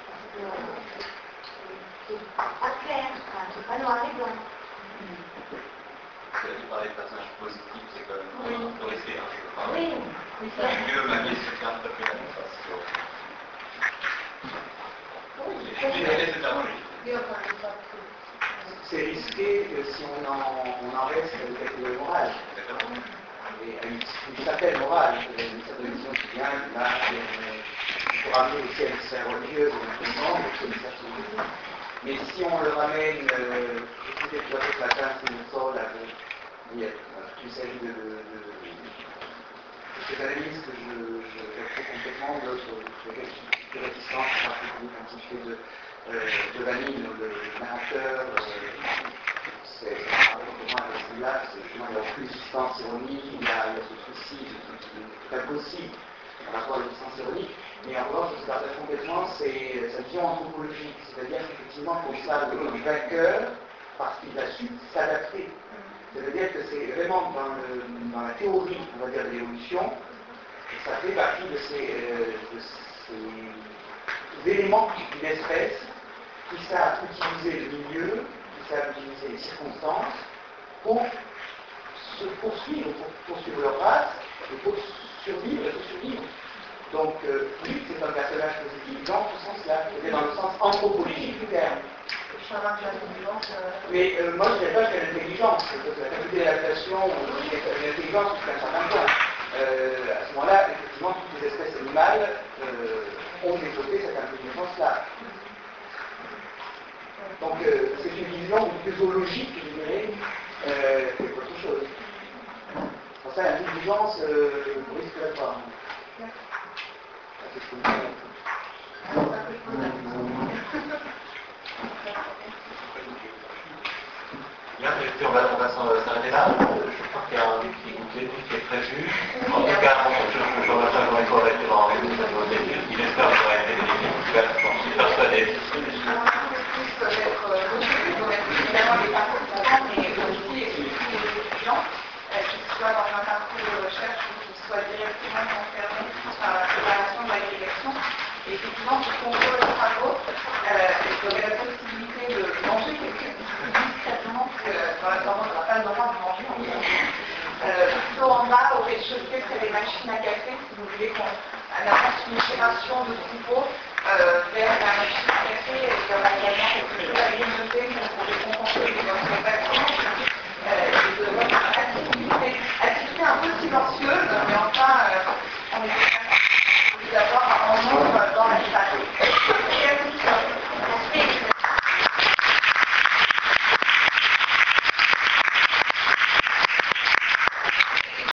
c'est pas clair, c'est pas noir et blanc. Tu parlais de personnage positif, c'est quand même un peu risqué. Hein, oui, oui c'est mieux manier ce terme que la C'est risqué que si on en, on en reste à une catégorie morale. Et à une, une certaine morale, une certaine vision qui vient, là, il faut ramener aussi à une sphère religieuse, c'est une message Mais si on le ramène, euh, je sais que ce matin, c'est une sol, il y a toute une série de, de, de, cette analyse que je, je fais complètement, d'autres de réticence, quantifié de, euh, de vanille ou de narrateur, euh, c'est là, c'est justement il y a aucune existence ironique, il y a, il y a ce souci très possible par rapport à l'existence ironique, mais en revanche, je partage complètement, c'est sa vision anthropologique, c'est-à-dire qu'effectivement, pour ça, le vainqueur, parce qu'il a su s'adapter c'est-à-dire que c'est vraiment dans, la théorie, on va dire, de l'évolution, ça fait partie de ces, euh, éléments d'une espèce qui savent utiliser le milieu, qui savent utiliser les circonstances pour se poursuivre, pour poursuivre leur race et pour survivre et pour survivre. Donc, euh, lui, c'est un personnage positif dans ce sens-là, dans le sens anthropologique du terme. Mais euh, moi, je ne dirais pas qu'il y a l'intelligence, la capacité d'adaptation, l'intelligence jusqu'à un certain point. Euh, à ce moment-là, effectivement, toutes les espèces animales euh, ont développé cette intelligence-là. Donc, euh, c'est une vision zoologique, je dirais, euh, qu'autre chose. Pour ça, l'intelligence euh, ne risquerait pas. Bien, on va, on va s'arrêter là. Je crois qu'il y a un goûter qui est prévu. En tout cas, je, je remercie encore une fois le référent avec nous, il espère que ça aura été. Je suis persuadé. effectivement, pour les travaux, euh, la possibilité de manger discrètement, que euh, dans la on n'a pas le droit de manger. Euh, plutôt en bas, au rez-de-chaussée, c'est des machines à café, si vous voulez qu'on avance une génération de troupeaux vers la machine à café, il y aura également quelque chose à grignoter pour les compenser les votre vaccins. Un peu silencieuse, mais enfin, on est d'avoir un nombre